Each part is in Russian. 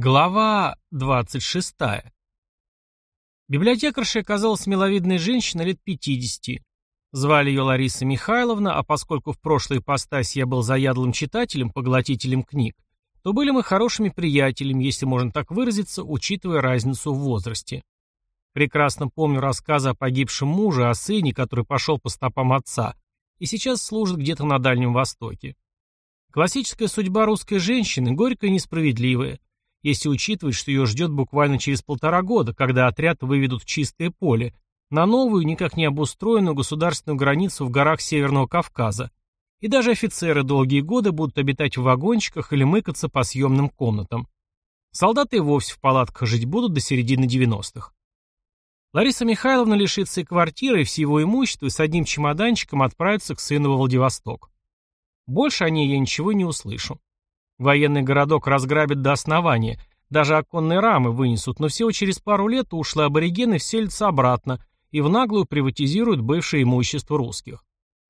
Глава 26. Библиотекарша оказалась миловидной женщиной лет 50. Звали ее Лариса Михайловна, а поскольку в прошлой ипостаси я был заядлым читателем, поглотителем книг, то были мы хорошими приятелями, если можно так выразиться, учитывая разницу в возрасте. Прекрасно помню рассказы о погибшем муже, о сыне, который пошел по стопам отца, и сейчас служит где-то на Дальнем Востоке. Классическая судьба русской женщины, горькая и несправедливая если учитывать, что ее ждет буквально через полтора года, когда отряд выведут в чистое поле, на новую, никак не обустроенную государственную границу в горах Северного Кавказа. И даже офицеры долгие годы будут обитать в вагончиках или мыкаться по съемным комнатам. Солдаты вовсе в палатках жить будут до середины 90-х. Лариса Михайловна лишится и квартиры, и всего имущества, и с одним чемоданчиком отправится к сыну во Владивосток. Больше о ней я ничего не услышу. Военный городок разграбят до основания, даже оконные рамы вынесут, но всего через пару лет ушлые аборигены вселятся обратно и в наглую приватизируют бывшее имущество русских.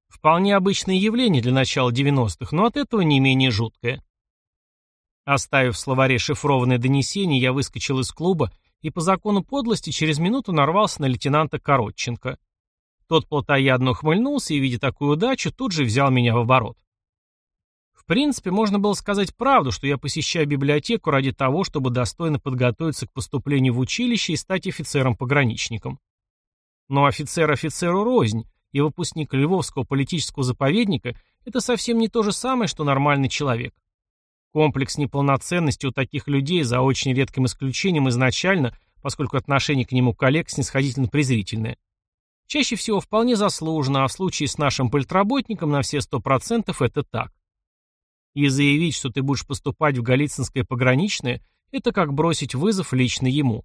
Вполне обычное явление для начала 90-х, но от этого не менее жуткое. Оставив в словаре шифрованное донесение, я выскочил из клуба и по закону подлости через минуту нарвался на лейтенанта Коротченко. Тот плотоядно ухмыльнулся и, видя такую удачу, тут же взял меня в оборот принципе, можно было сказать правду, что я посещаю библиотеку ради того, чтобы достойно подготовиться к поступлению в училище и стать офицером-пограничником. Но офицер офицеру рознь, и выпускник Львовского политического заповедника – это совсем не то же самое, что нормальный человек. Комплекс неполноценности у таких людей, за очень редким исключением изначально, поскольку отношение к нему коллег снисходительно-презрительное. Чаще всего вполне заслуженно, а в случае с нашим политработником на все сто процентов это так. И заявить, что ты будешь поступать в Голицынское пограничное, это как бросить вызов лично ему.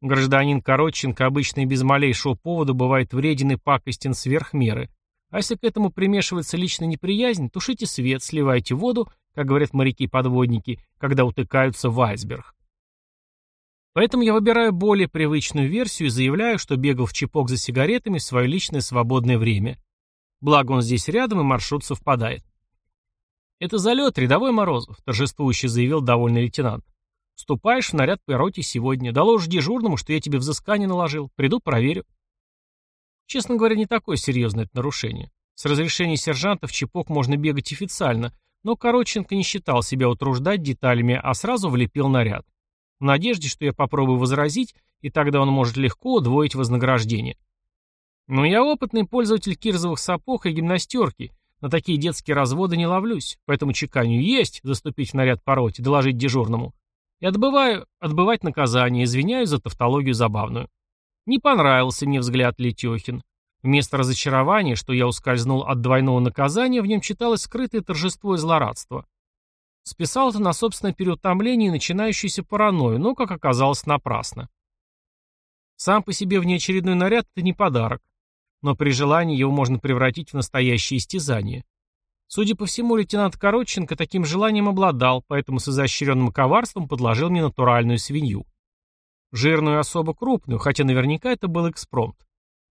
Гражданин Коротченко обычно и без малейшего повода бывает вреден и пакостен сверх меры. А если к этому примешивается личная неприязнь, тушите свет, сливайте воду, как говорят моряки-подводники, когда утыкаются в айсберг. Поэтому я выбираю более привычную версию и заявляю, что бегал в чепок за сигаретами в свое личное свободное время. Благо он здесь рядом и маршрут совпадает. «Это залет, рядовой Морозов», — торжествующе заявил довольный лейтенант. «Ступаешь в наряд по роте сегодня. Доложишь дежурному, что я тебе взыскание наложил. Приду, проверю». Честно говоря, не такое серьезное это нарушение. С разрешения сержанта в чепок можно бегать официально, но Коротченко не считал себя утруждать деталями, а сразу влепил наряд. В надежде, что я попробую возразить, и тогда он может легко удвоить вознаграждение. Но я опытный пользователь кирзовых сапог и гимнастерки, на такие детские разводы не ловлюсь, поэтому чеканю есть, заступить в наряд по роте, доложить дежурному. И отбываю, отбывать наказание, извиняюсь за тавтологию забавную. Не понравился мне взгляд Летехин. Вместо разочарования, что я ускользнул от двойного наказания, в нем читалось скрытое торжество и злорадство. Списал это на собственное переутомление и начинающуюся паранойю, но, как оказалось, напрасно. Сам по себе внеочередной наряд – это не подарок но при желании его можно превратить в настоящее истязание. Судя по всему, лейтенант Коротченко таким желанием обладал, поэтому с изощренным коварством подложил мне натуральную свинью. Жирную особо крупную, хотя наверняка это был экспромт.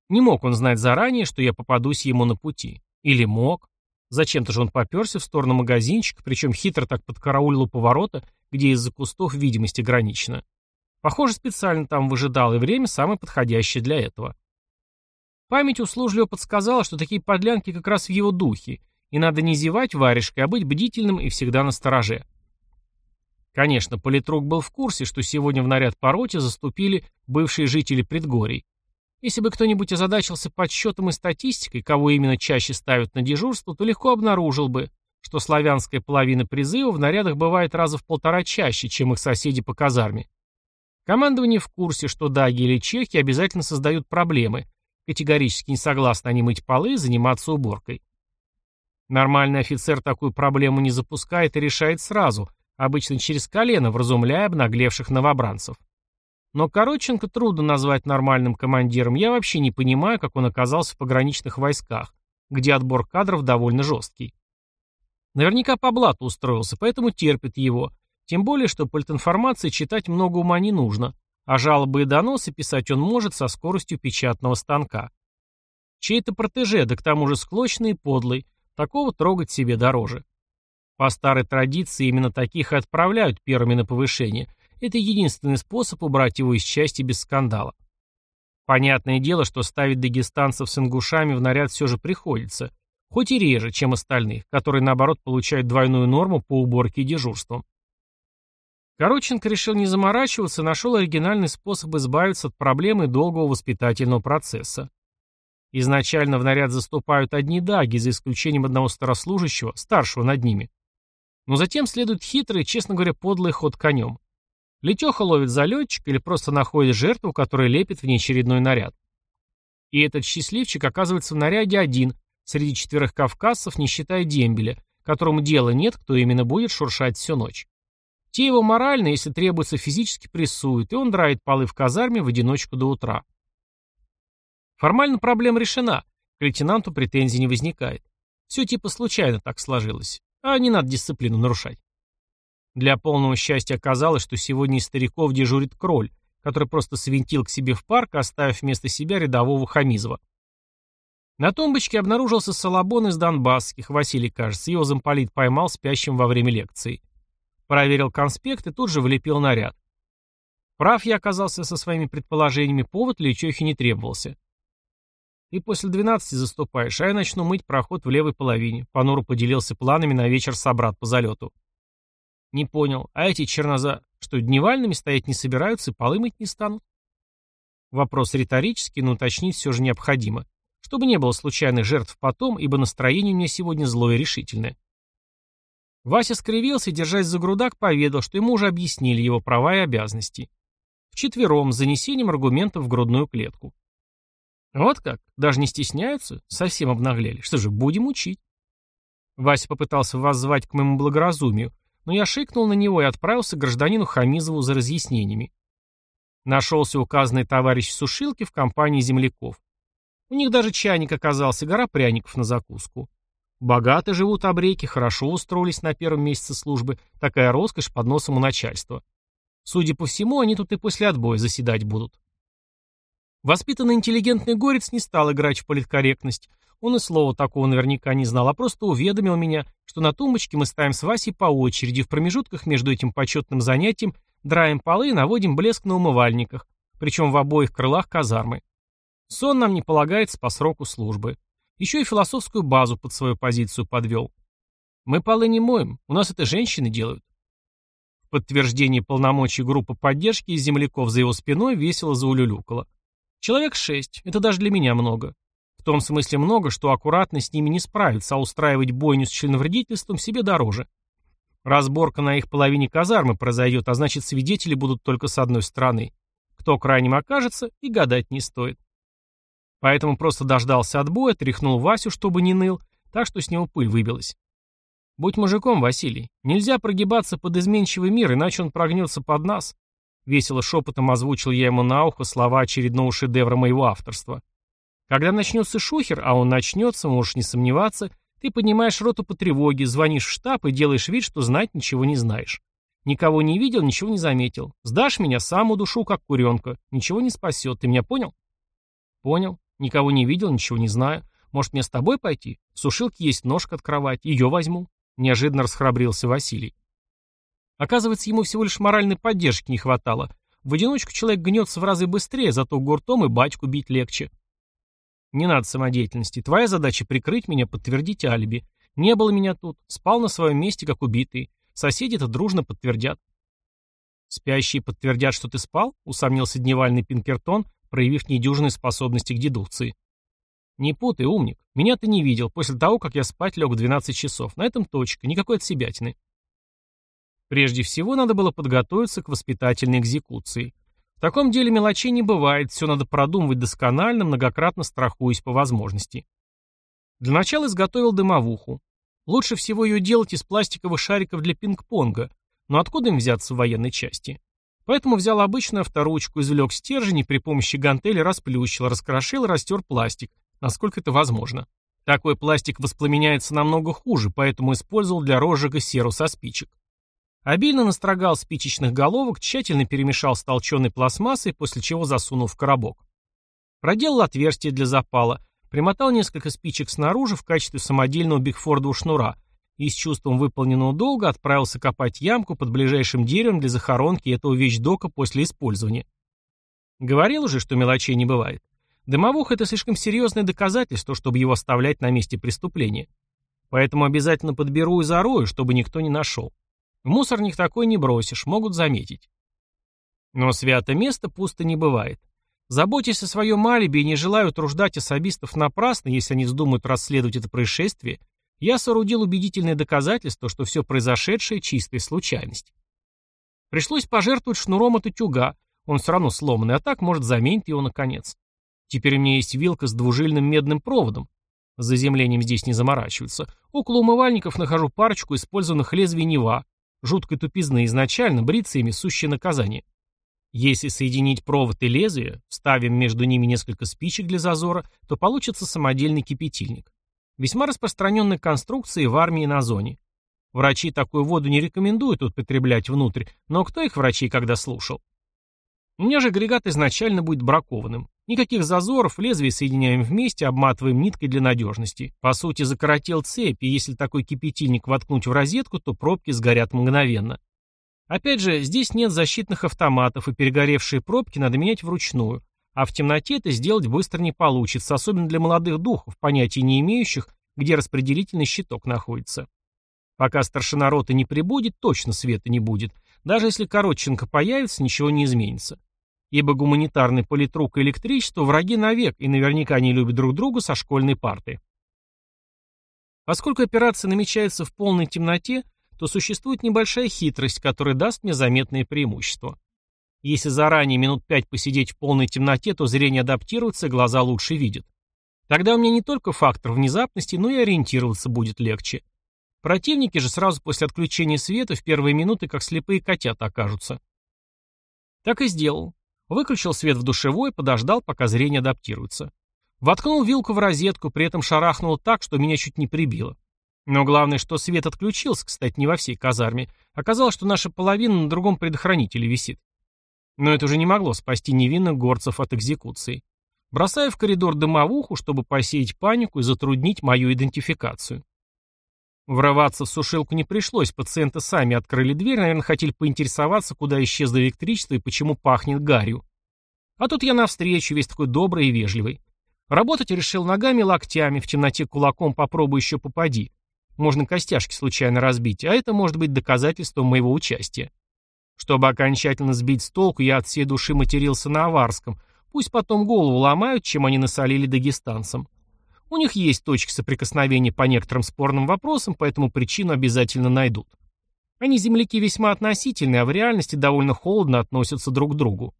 Не мог он знать заранее, что я попадусь ему на пути. Или мог. Зачем-то же он поперся в сторону магазинчика, причем хитро так подкараулил у поворота, где из-за кустов видимость ограничена. Похоже, специально там выжидал, и время самое подходящее для этого. Память услужливо подсказала, что такие подлянки как раз в его духе, и надо не зевать варежкой, а быть бдительным и всегда на стороже. Конечно, политрук был в курсе, что сегодня в наряд по роте заступили бывшие жители предгорий. Если бы кто-нибудь озадачился подсчетом и статистикой, кого именно чаще ставят на дежурство, то легко обнаружил бы, что славянская половина призыва в нарядах бывает раза в полтора чаще, чем их соседи по казарме. Командование в курсе, что даги или чехи обязательно создают проблемы, Категорически не согласны они мыть полы и заниматься уборкой. Нормальный офицер такую проблему не запускает и решает сразу, обычно через колено, вразумляя обнаглевших новобранцев. Но Коротченко трудно назвать нормальным командиром, я вообще не понимаю, как он оказался в пограничных войсках, где отбор кадров довольно жесткий. Наверняка по блату устроился, поэтому терпит его, тем более, что политинформации читать много ума не нужно, а жалобы и доносы писать он может со скоростью печатного станка. Чей-то протеже, да к тому же склочный и подлый, такого трогать себе дороже. По старой традиции именно таких и отправляют первыми на повышение, это единственный способ убрать его из части без скандала. Понятное дело, что ставить дагестанцев с ингушами в наряд все же приходится, хоть и реже, чем остальных, которые, наоборот, получают двойную норму по уборке и дежурствам. Короченко решил не заморачиваться нашел оригинальный способ избавиться от проблемы долгого воспитательного процесса. Изначально в наряд заступают одни даги, за исключением одного старослужащего, старшего над ними. Но затем следует хитрый, честно говоря, подлый ход конем. Летеха ловит залетчик или просто находит жертву, которая лепит внеочередной наряд. И этот счастливчик оказывается в наряде один, среди четверых кавказцев, не считая дембеля, которому дела нет, кто именно будет шуршать всю ночь. Те его морально, если требуется, физически прессуют, и он драет полы в казарме в одиночку до утра. Формально проблема решена, к лейтенанту претензий не возникает. Все типа случайно так сложилось, а не надо дисциплину нарушать. Для полного счастья оказалось, что сегодня из стариков дежурит кроль, который просто свинтил к себе в парк, оставив вместо себя рядового Хамизова. На тумбочке обнаружился Салабон из Донбасских, Василий, кажется, его замполит поймал спящим во время лекции. Проверил конспект и тут же влепил наряд. Прав я оказался со своими предположениями, повод Лечохи не требовался. Ты после двенадцати заступаешь, а я начну мыть проход в левой половине. Понуро поделился планами на вечер собрат по залету. Не понял, а эти черноза, что дневальными стоять не собираются и полы мыть не станут? Вопрос риторический, но уточнить все же необходимо, чтобы не было случайных жертв потом, ибо настроение у меня сегодня злое и решительное. Вася скривился держась за грудак, поведал, что ему уже объяснили его права и обязанности. Вчетвером, с занесением аргументов в грудную клетку. Вот как? Даже не стесняются? Совсем обнаглели. Что же, будем учить. Вася попытался воззвать к моему благоразумию, но я шикнул на него и отправился к гражданину Хамизову за разъяснениями. Нашелся указанный товарищ сушилки в компании земляков. У них даже чайник оказался, гора пряников на закуску. Богато живут обреки, хорошо устроились на первом месяце службы, такая роскошь под носом у начальства. Судя по всему, они тут и после отбоя заседать будут. Воспитанный интеллигентный горец не стал играть в политкорректность, он и слова такого наверняка не знал, а просто уведомил меня, что на тумбочке мы ставим с Васей по очереди, в промежутках между этим почетным занятием драем полы и наводим блеск на умывальниках, причем в обоих крылах казармы. Сон нам не полагается по сроку службы. Еще и философскую базу под свою позицию подвел. Мы полы не моем, у нас это женщины делают. В подтверждение полномочий группы поддержки из земляков за его спиной весело заулюлюкало. Человек шесть, это даже для меня много том смысле много, что аккуратно с ними не справиться, а устраивать бойню с членовредительством себе дороже. Разборка на их половине казармы произойдет, а значит свидетели будут только с одной стороны. Кто крайним окажется, и гадать не стоит. Поэтому просто дождался отбоя, тряхнул Васю, чтобы не ныл, так что с него пыль выбилась. Будь мужиком, Василий. Нельзя прогибаться под изменчивый мир, иначе он прогнется под нас. Весело шепотом озвучил я ему на ухо слова очередного шедевра моего авторства. Когда начнется шухер, а он начнется, можешь не сомневаться, ты поднимаешь роту по тревоге, звонишь в штаб и делаешь вид, что знать ничего не знаешь. Никого не видел, ничего не заметил. Сдашь меня, сам удушу, как куренка. Ничего не спасет. Ты меня понял? Понял. Никого не видел, ничего не знаю. Может, мне с тобой пойти? В сушилке есть ножка от кровати. Ее возьму. Неожиданно расхрабрился Василий. Оказывается, ему всего лишь моральной поддержки не хватало. В одиночку человек гнется в разы быстрее, зато гуртом и батьку бить легче. Не надо самодеятельности. Твоя задача прикрыть меня, подтвердить алиби. Не было меня тут. Спал на своем месте, как убитый. Соседи это дружно подтвердят. Спящие подтвердят, что ты спал? Усомнился дневальный Пинкертон, проявив недюжинные способности к дедукции. Не путай, умник. Меня ты не видел после того, как я спать лег в 12 часов. На этом точка. Никакой отсебятины. Прежде всего, надо было подготовиться к воспитательной экзекуции. В таком деле мелочей не бывает, все надо продумывать досконально, многократно страхуясь по возможности. Для начала изготовил дымовуху. Лучше всего ее делать из пластиковых шариков для пинг-понга, но откуда им взяться в военной части? Поэтому взял обычную авторучку, извлек стержень и при помощи гантели расплющил, раскрошил и растер пластик, насколько это возможно. Такой пластик воспламеняется намного хуже, поэтому использовал для розжига серу со спичек. Обильно настрогал спичечных головок, тщательно перемешал с толченой пластмассой, после чего засунул в коробок. Проделал отверстие для запала, примотал несколько спичек снаружи в качестве самодельного бигфордового шнура и с чувством выполненного долга отправился копать ямку под ближайшим деревом для захоронки этого вещдока после использования. Говорил уже, что мелочей не бывает. Дымовух – это слишком серьезное доказательство, чтобы его оставлять на месте преступления. Поэтому обязательно подберу и зарою, чтобы никто не нашел. В мусорник такой не бросишь, могут заметить. Но свято место пусто не бывает. Заботясь о своем алиби и не желая утруждать особистов напрасно, если они вздумают расследовать это происшествие, я соорудил убедительное доказательство, что все произошедшее – чистая случайность. Пришлось пожертвовать шнуром от утюга, он все равно сломанный, а так, может, заменит его наконец. Теперь у меня есть вилка с двужильным медным проводом. С заземлением здесь не заморачиваются. Около умывальников нахожу парочку использованных лезвий Нева, жуткой тупизны изначально, бриться ими сущее наказание. Если соединить провод и лезвие, вставим между ними несколько спичек для зазора, то получится самодельный кипятильник. Весьма распространенная конструкция в армии на зоне. Врачи такую воду не рекомендуют употреблять внутрь, но кто их врачей когда слушал? У меня же агрегат изначально будет бракованным. Никаких зазоров, лезвие соединяем вместе, обматываем ниткой для надежности. По сути, закоротел цепь, и если такой кипятильник воткнуть в розетку, то пробки сгорят мгновенно. Опять же, здесь нет защитных автоматов, и перегоревшие пробки надо менять вручную. А в темноте это сделать быстро не получится, особенно для молодых духов, понятия не имеющих, где распределительный щиток находится. Пока старшина роты не прибудет, точно света не будет. Даже если Коротченко появится, ничего не изменится. Ибо гуманитарный политрук и электричество враги навек, и наверняка они любят друг друга со школьной парты. Поскольку операция намечается в полной темноте, то существует небольшая хитрость, которая даст мне заметное преимущество. Если заранее минут пять посидеть в полной темноте, то зрение адаптируется, глаза лучше видят. Тогда у меня не только фактор внезапности, но и ориентироваться будет легче. Противники же сразу после отключения света в первые минуты как слепые котята окажутся. Так и сделал. Выключил свет в душевой, подождал, пока зрение адаптируется. Воткнул вилку в розетку, при этом шарахнул так, что меня чуть не прибило. Но главное, что свет отключился, кстати, не во всей казарме. Оказалось, что наша половина на другом предохранителе висит. Но это уже не могло спасти невинных горцев от экзекуции. Бросаю в коридор дымовуху, чтобы посеять панику и затруднить мою идентификацию. Врываться в сушилку не пришлось, пациенты сами открыли дверь, наверное, хотели поинтересоваться, куда исчезло электричество и почему пахнет гарью. А тут я навстречу, весь такой добрый и вежливый. Работать решил ногами и локтями, в темноте кулаком попробуй еще попади. Можно костяшки случайно разбить, а это может быть доказательством моего участия. Чтобы окончательно сбить с толку, я от всей души матерился на аварском. Пусть потом голову ломают, чем они насолили дагестанцам. У них есть точки соприкосновения по некоторым спорным вопросам, поэтому причину обязательно найдут. Они земляки весьма относительные, а в реальности довольно холодно относятся друг к другу.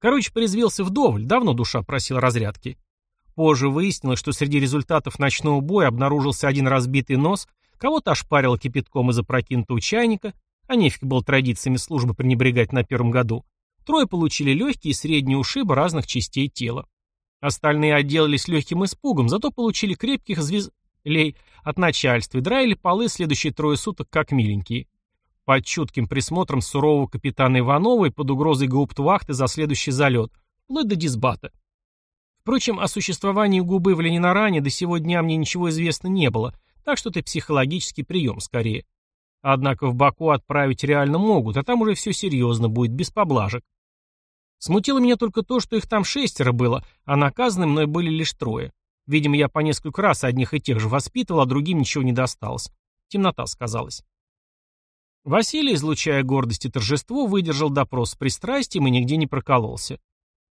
Короче, порезвился вдоволь, давно душа просила разрядки. Позже выяснилось, что среди результатов ночного боя обнаружился один разбитый нос, кого-то ошпарило кипятком из опрокинутого чайника, а нефиг было традициями службы пренебрегать на первом году, трое получили легкие и средние ушибы разных частей тела. Остальные отделались легким испугом, зато получили крепких звездлей от начальства и драили полы следующие трое суток как миленькие. Под чутким присмотром сурового капитана Иванова и под угрозой гауптвахты за следующий залет, вплоть до дисбата. Впрочем, о существовании губы в Ленинаране до сего дня мне ничего известно не было, так что это психологический прием скорее. Однако в Баку отправить реально могут, а там уже все серьезно будет, без поблажек. Смутило меня только то, что их там шестеро было, а наказаны мной были лишь трое. Видимо, я по несколько раз одних и тех же воспитывал, а другим ничего не досталось. Темнота сказалась. Василий, излучая гордость и торжество, выдержал допрос с пристрастием и нигде не прокололся.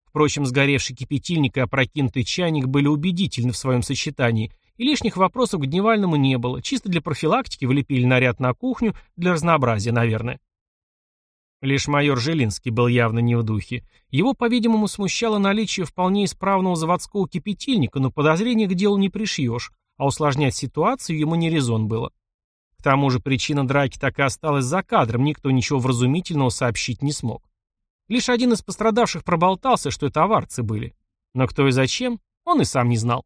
Впрочем, сгоревший кипятильник и опрокинутый чайник были убедительны в своем сочетании, и лишних вопросов к дневальному не было, чисто для профилактики влепили наряд на кухню, для разнообразия, наверное. Лишь майор Жилинский был явно не в духе. Его, по-видимому, смущало наличие вполне исправного заводского кипятильника, но подозрения к делу не пришьешь, а усложнять ситуацию ему не резон было. К тому же причина драки так и осталась за кадром, никто ничего вразумительного сообщить не смог. Лишь один из пострадавших проболтался, что это аварцы были. Но кто и зачем, он и сам не знал.